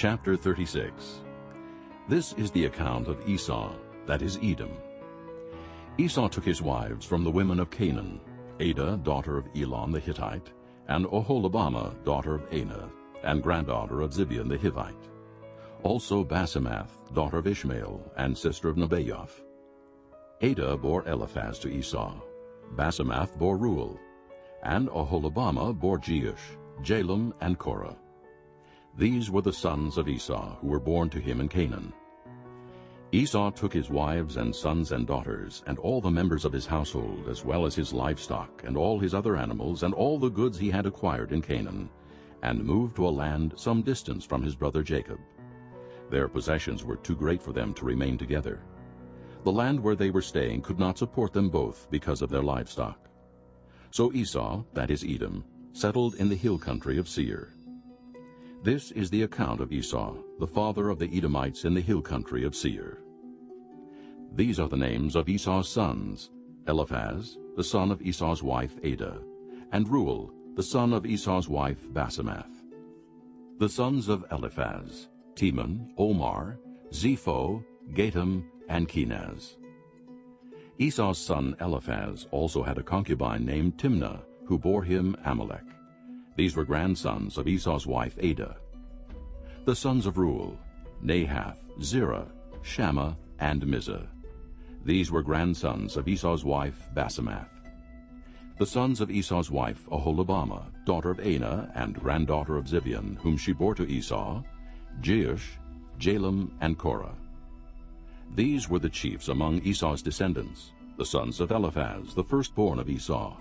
Chapter 36 This is the account of Esau, that is Edom. Esau took his wives from the women of Canaan, Adah, daughter of Elon the Hittite, and Oholibamah, daughter of Anah, and granddaughter of Zibeon the Hivite. Also Basemath, daughter of Ishmael, and sister of Nebaioth. Adah bore Eliphaz to Esau. Basemath bore Reuel. And Oholibamah bore Jeush, Jalam, and Korah. These were the sons of Esau, who were born to him in Canaan. Esau took his wives and sons and daughters, and all the members of his household, as well as his livestock, and all his other animals, and all the goods he had acquired in Canaan, and moved to a land some distance from his brother Jacob. Their possessions were too great for them to remain together. The land where they were staying could not support them both because of their livestock. So Esau, that is Edom, settled in the hill country of Seir. This is the account of Esau, the father of the Edomites in the hill country of Seir. These are the names of Esau's sons, Eliphaz, the son of Esau's wife Adah, and Reuel, the son of Esau's wife Basemath. The sons of Eliphaz, Teman, Omar, Zepho, Gatam, and Kenaz. Esau's son Eliphaz also had a concubine named Timna, who bore him Amalek. These were grandsons of Esau's wife Adah. The sons of Reuel, Nahath, Zerah, Shammah, and Mizzah. These were grandsons of Esau's wife Basemath. The sons of Esau's wife Oholibamah, daughter of Anah and granddaughter of Zibeon, whom she bore to Esau, Jeush, Jalam, and Korah. These were the chiefs among Esau's descendants, the sons of Eliphaz, the firstborn of Esau,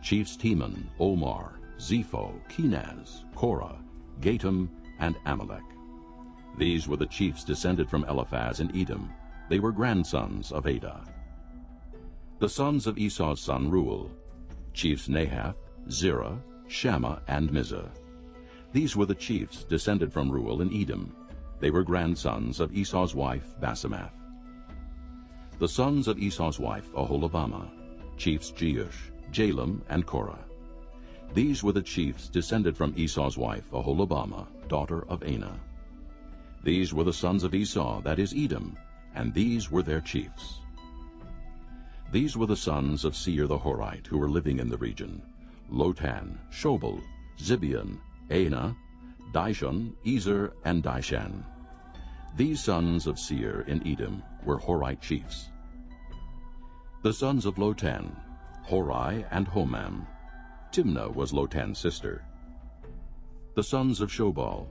chiefs Teman, Omar, Zepho, Kenaz, Korah, Gatam, and Amalek. These were the chiefs descended from Eliphaz in Edom. They were grandsons of Adah. The sons of Esau's son Reuel, chiefs Nahath, Zerah, Shammah, and Mizzah. These were the chiefs descended from Reuel in Edom. They were grandsons of Esau's wife Basemath. The sons of Esau's wife Oholibamah, chiefs Jeush, Jalam, and Korah. These were the chiefs descended from Esau's wife, Oholibamah, daughter of Anah. These were the sons of Esau, that is Edom, and these were their chiefs. These were the sons of Seir the Horite, who were living in the region, Lotan, Shobal, Zibeon, Anah, Dishon, Ezer, and Dishan. These sons of Seir in Edom were Horite chiefs. The sons of Lotan, Horai and Homam, Timna was Lotan's sister. The sons of Shobal,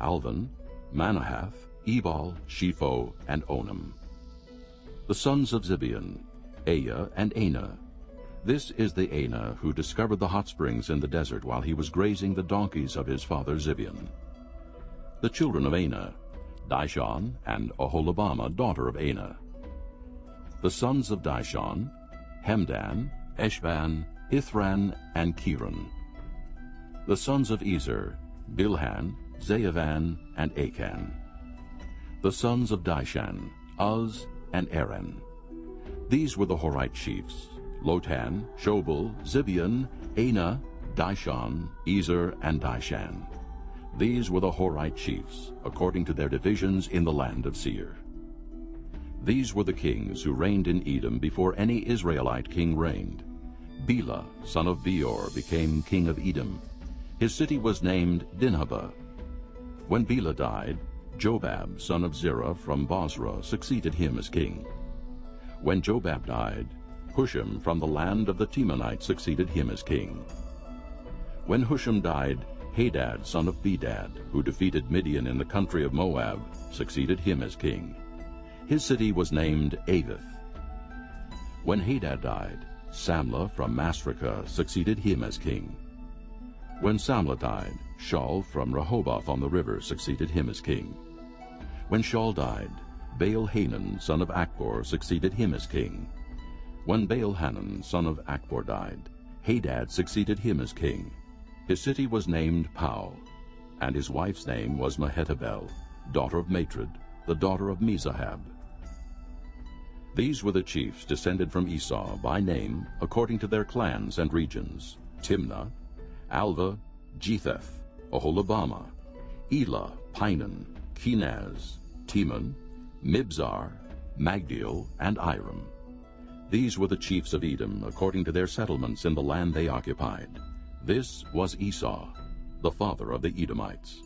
Alvan, Manahath, Ebal, Shepho, and Onam. The sons of Zibeon, Aiah and Anah. This is the Anah who discovered the hot springs in the desert while he was grazing the donkeys of his father Zibeon. The children of Anah, Dishon and Oholibamah, daughter of Anah. The sons of Dishon, Hemdan, Eshban, Ithran, and Keran. The sons of Ezer, Bilhan, Zaavan, and Akan. The sons of Dishan, Uz, and Aran. These were the Horite chiefs, Lotan, Shobal, Zibeon, Anah, Dishon, Ezer, and Dishan. These were the Horite chiefs, according to their divisions in the land of Seir. These were the kings who reigned in Edom before any Israelite king reigned. Bela, son of Beor, became king of Edom. His city was named Dinhabah. When Bela died, Jobab, son of Zerah from Bozrah, succeeded him as king. When Jobab died, Husham from the land of the Temanites succeeded him as king. When Husham died, Hadad, son of Bedad, who defeated Midian in the country of Moab, succeeded him as king. His city was named Avith. When Hadad died, Samlah from Masrekah succeeded him as king. When Samlah died, Shaul from Rehoboth on the river succeeded him as king. When Shaul died, Baal-Hanan, son of Achbor, succeeded him as king. When Baal-Hanan, son of Achbor, died, Hadad succeeded him as king. His city was named Pau, and his wife's name was Mehetabel, daughter of Matred, the daughter of Mezahab. These were the chiefs descended from Esau by name according to their clans and regions, Timna, Alvah, Jetheth, Oholibamah, Elah, Pinon, Kenaz, Teman, Mibzar, Magdiel, and Iram. These were the chiefs of Edom, according to their settlements in the land they occupied. This was Esau, the father of the Edomites.